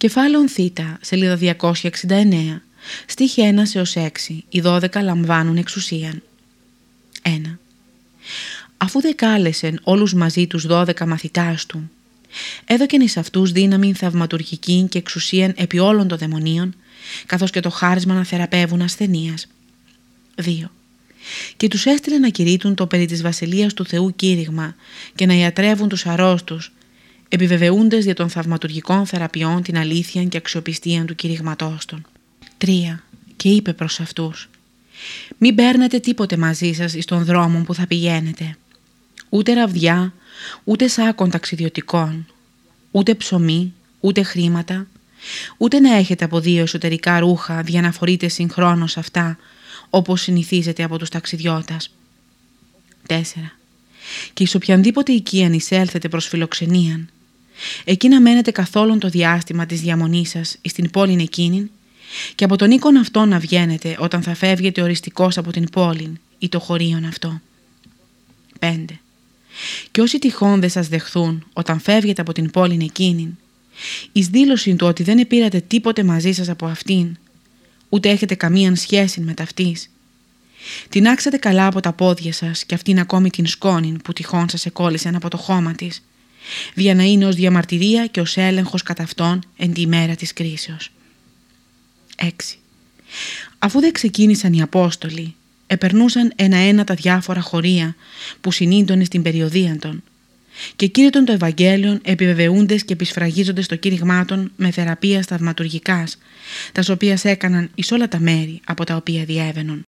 Κεφάλαιο Θ, σελίδα 269, στίχη 1 έως 6, οι 12 λαμβάνουν εξουσίαν. 1. Αφού δε κάλεσεν όλους μαζί τους 12 μαθητάς του, έδωκεν εις αυτούς δύναμη θαυματουργική και εξουσίαν επί όλων των δαιμονίων, καθώς και το χάρισμα να θεραπεύουν ασθενείας. 2. Και τους έστειλε να κηρύττουν το περί της βασιλείας του Θεού κήρυγμα και να ιατρεύουν τους αρρώστους επιβεβαιούντες για των θαυματουργικών θεραπείων την αλήθεια και αξιοπιστία του κηρυγματός των. 3. Και είπε προς αυτούς «Μην παίρνετε τίποτε μαζί σας εις των δρόμων που θα πηγαίνετε, ούτε ραβδιά, ούτε σάκων ταξιδιωτικών, ούτε ψωμί, ούτε χρήματα, ούτε να έχετε από δύο εσωτερικά ρούχα για να φορείτε συγχρόνως αυτά, όπως συνηθίζετε από τους ταξιδιώτας. 4. Και εις οποιανδήποτε οικίαν εισέλθετε προς φιλοξενίαν, Εκεί να μένετε καθόλου το διάστημα της διαμονής σας στην πόλη εκείνη και από τον οίκον αυτό να βγαίνετε όταν θα φεύγετε οριστικός από την πόλη ή το χωρίον αυτό. 5. Και όσοι τυχόν δεν σας δεχθούν όταν φεύγετε από την πόλη εκείνη, εις δήλωση του ότι δεν επήρατε τίποτε μαζί σας από αυτήν, ούτε έχετε καμίαν σχέση με ταυτής, άξατε καλά από τα πόδια σας και αυτήν ακόμη την σκόνη που τυχόν σας εκόλλησαν από το χώμα της, δια να είναι ως διαμαρτυρία και ως έλεγχος κατά αυτόν εν τη ημέρα της κρίσεως. 6. Αφού δεν ξεκίνησαν οι Απόστολοι, επερνούσαν ένα-ένα τα διάφορα χωρία που συνήντωνε στην περιοδία των και κήρυτον το Ευαγγέλιον επιβεβαιούντες και επισφραγίζονται στο κήρυγμά των με θεραπεία θαυματουργικάς, τας οποίας έκαναν εις όλα τα μέρη από τα οποία διέβαινον.